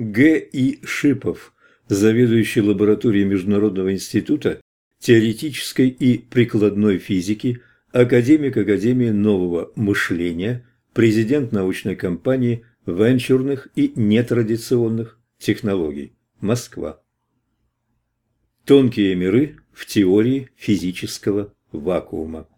Г. И. Шипов, заведующий лабораторией Международного института теоретической и прикладной физики, академик Академии нового мышления, президент научной компании венчурных и нетрадиционных технологий. Москва. Тонкие миры в теории физического вакуума.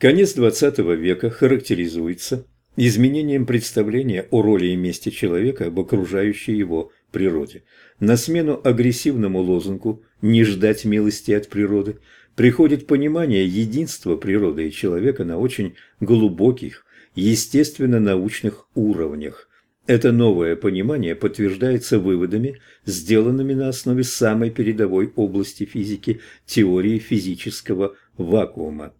Конец XX века характеризуется изменением представления о роли и месте человека об окружающей его природе. На смену агрессивному лозунгу «не ждать милости от природы» приходит понимание единства природы и человека на очень глубоких, естественно-научных уровнях. Это новое понимание подтверждается выводами, сделанными на основе самой передовой области физики – теории физического вакуума.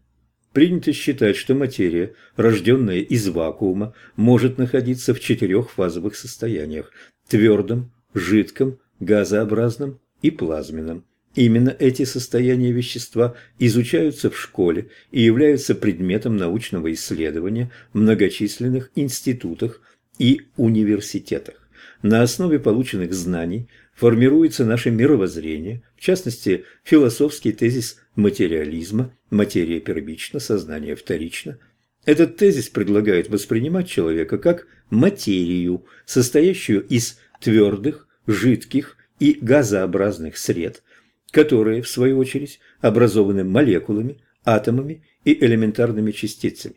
Принято считать, что материя, рожденная из вакуума, может находиться в четырех фазовых состояниях – твердом, жидком, газообразном и плазменном. Именно эти состояния вещества изучаются в школе и являются предметом научного исследования в многочисленных институтах и университетах. На основе полученных знаний формируется наше мировоззрение, в частности, философский тезис материализма «материя первична, сознание вторично». Этот тезис предлагает воспринимать человека как материю, состоящую из твердых, жидких и газообразных сред, которые, в свою очередь, образованы молекулами, атомами и элементарными частицами.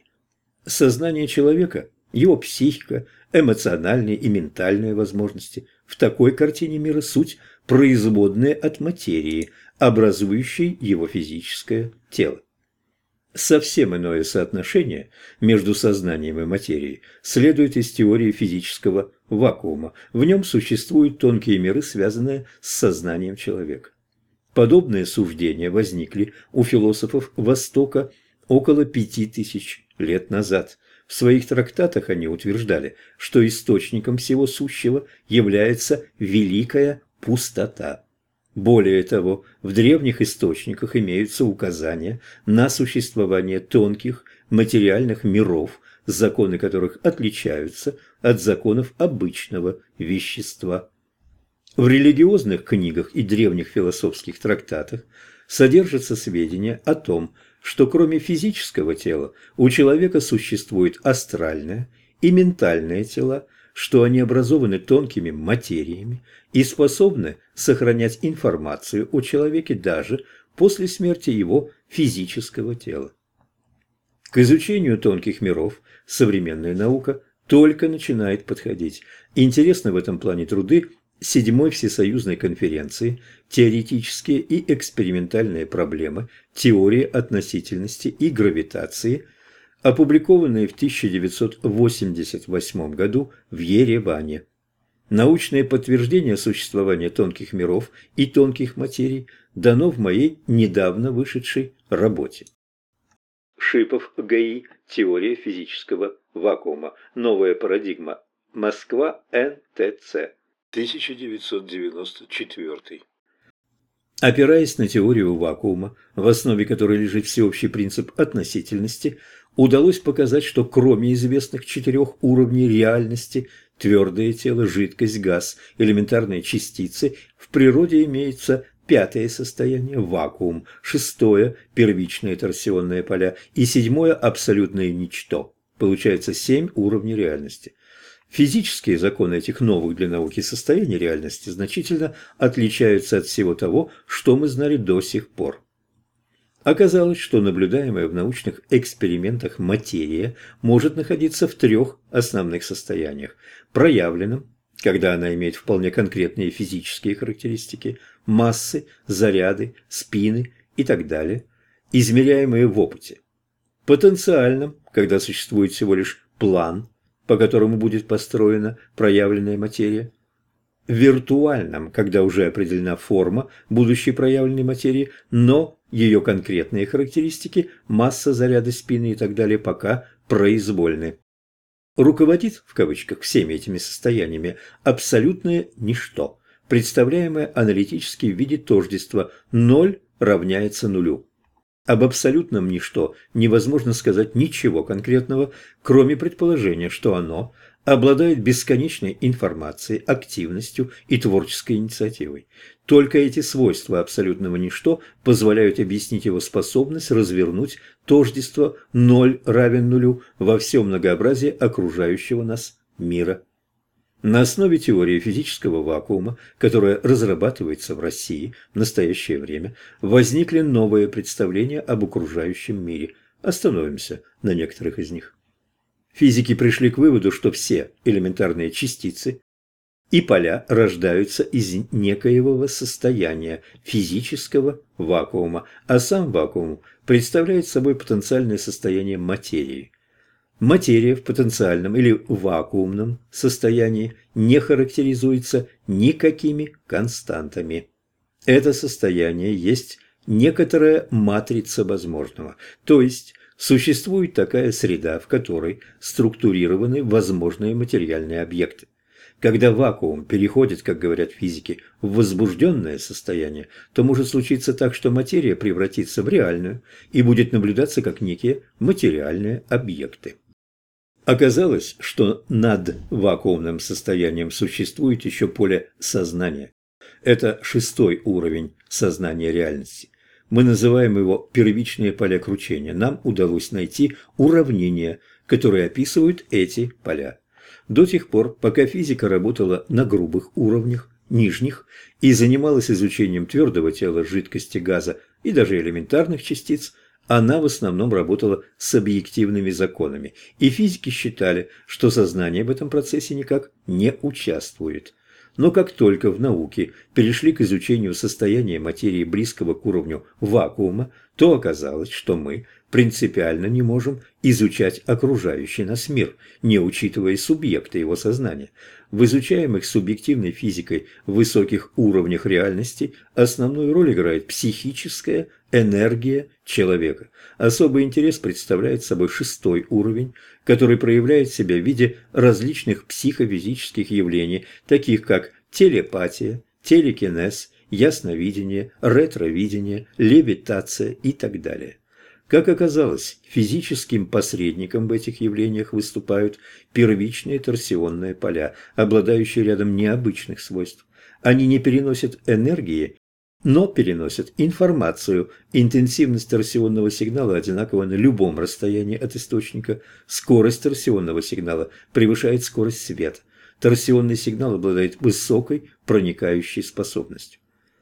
Сознание человека, его психика, эмоциональные и ментальные возможности в такой картине мира суть производные от материи, образующей его физическое тело. Совсем иное соотношение между сознанием и материей следует из теории физического вакуума. В нем существуют тонкие миры, связанные с сознанием человека. Подобные суждения возникли у философов Востока около пяти тысяч лет назад. В своих трактатах они утверждали, что источником всего сущего является великая пустота. Более того, в древних источниках имеются указания на существование тонких материальных миров, законы которых отличаются от законов обычного вещества. В религиозных книгах и древних философских трактатах содержатся сведения о том, что кроме физического тела у человека существует астральное и ментальное тела, что они образованы тонкими материями и способны сохранять информацию о человеке даже после смерти его физического тела. К изучению тонких миров современная наука только начинает подходить. Интересны в этом плане труды седьмой всесоюзной конференции «Теоретические и экспериментальные проблемы теории относительности и гравитации», опубликованные в 1988 году в Ереване. Научное подтверждение существования тонких миров и тонких материй дано в моей недавно вышедшей работе. Шипов, ГАИ, теория физического вакуума, новая парадигма, Москва, НТЦ. 1994. Опираясь на теорию вакуума, в основе которой лежит всеобщий принцип относительности, удалось показать, что кроме известных четырех уровней реальности – твердое тело, жидкость, газ, элементарные частицы – в природе имеется пятое состояние – вакуум, шестое – первичные торсионные поля и седьмое – абсолютное ничто. Получается семь уровней реальности. Физические законы этих новых для науки состояний реальности значительно отличаются от всего того, что мы знали до сих пор. Оказалось, что наблюдаемая в научных экспериментах материя может находиться в трех основных состояниях – проявленном, когда она имеет вполне конкретные физические характеристики – массы, заряды, спины и так далее, измеряемые в опыте; потенциальном, когда существует всего лишь план, по которому будет построена проявленная материя, в виртуальном, когда уже определена форма будущей проявленной материи, но ее конкретные характеристики, масса заряда спины и так далее пока произвольны. Руководит, в кавычках, всеми этими состояниями абсолютное ничто, представляемое аналитически в виде тождества «ноль равняется нулю». Об абсолютном ничто невозможно сказать ничего конкретного, кроме предположения, что оно обладает бесконечной информацией, активностью и творческой инициативой. Только эти свойства абсолютного ничто позволяют объяснить его способность развернуть тождество ноль равен нулю во всем многообразии окружающего нас мира. На основе теории физического вакуума, которая разрабатывается в России в настоящее время, возникли новые представления об окружающем мире. Остановимся на некоторых из них. Физики пришли к выводу, что все элементарные частицы и поля рождаются из некоего состояния физического вакуума, а сам вакуум представляет собой потенциальное состояние материи. Материя в потенциальном или вакуумном состоянии не характеризуется никакими константами. Это состояние есть некоторая матрица возможного, то есть Существует такая среда, в которой структурированы возможные материальные объекты. Когда вакуум переходит, как говорят физики, в возбужденное состояние, то может случиться так, что материя превратится в реальную и будет наблюдаться как некие материальные объекты. Оказалось, что над вакуумным состоянием существует еще поле сознания. Это шестой уровень сознания реальности. Мы называем его первичные поля кручения. Нам удалось найти уравнения, которые описывают эти поля. До тех пор, пока физика работала на грубых уровнях, нижних, и занималась изучением твердого тела, жидкости, газа и даже элементарных частиц, она в основном работала с объективными законами, и физики считали, что сознание в этом процессе никак не участвует. Но как только в науке перешли к изучению состояния материи близкого к уровню вакуума, то оказалось, что мы принципиально не можем изучать окружающий нас мир, не учитывая субъекта его сознания. В изучаемых субъективной физикой высоких уровнях реальности основную роль играет психическая энергия человека. Особый интерес представляет собой шестой уровень, который проявляет себя в виде различных психофизических явлений, таких как телепатия, телекинез, ясновидение, ретровидение, левитация и так далее. Как оказалось, физическим посредником в этих явлениях выступают первичные торсионные поля, обладающие рядом необычных свойств. Они не переносят энергии, но переносят информацию. Интенсивность торсионного сигнала одинакова на любом расстоянии от источника. Скорость торсионного сигнала превышает скорость света. Торсионный сигнал обладает высокой проникающей способностью.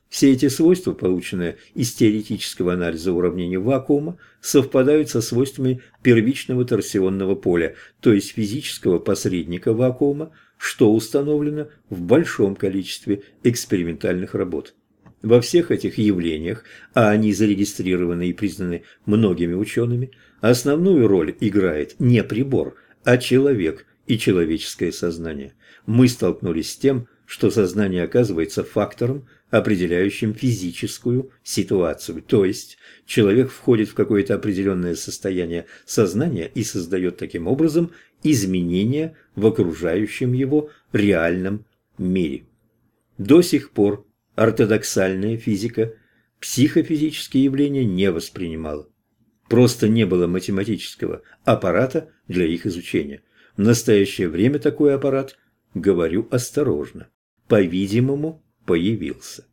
Все эти свойства, полученные из теоретического анализа уравнений вакуума, совпадают со свойствами первичного торсионного поля, то есть физического посредника вакуума, что установлено в большом количестве экспериментальных работ. Во всех этих явлениях, а они зарегистрированы и признаны многими учеными, основную роль играет не прибор, а человек и человеческое сознание. Мы столкнулись с тем, что сознание оказывается фактором, определяющим физическую ситуацию. То есть человек входит в какое-то определенное состояние сознания и создает таким образом изменения в окружающем его реальном мире. До сих пор ортодоксальная физика психофизические явления не воспринимала. Просто не было математического аппарата для их изучения. В настоящее время такой аппарат, говорю осторожно, по-видимому, появился.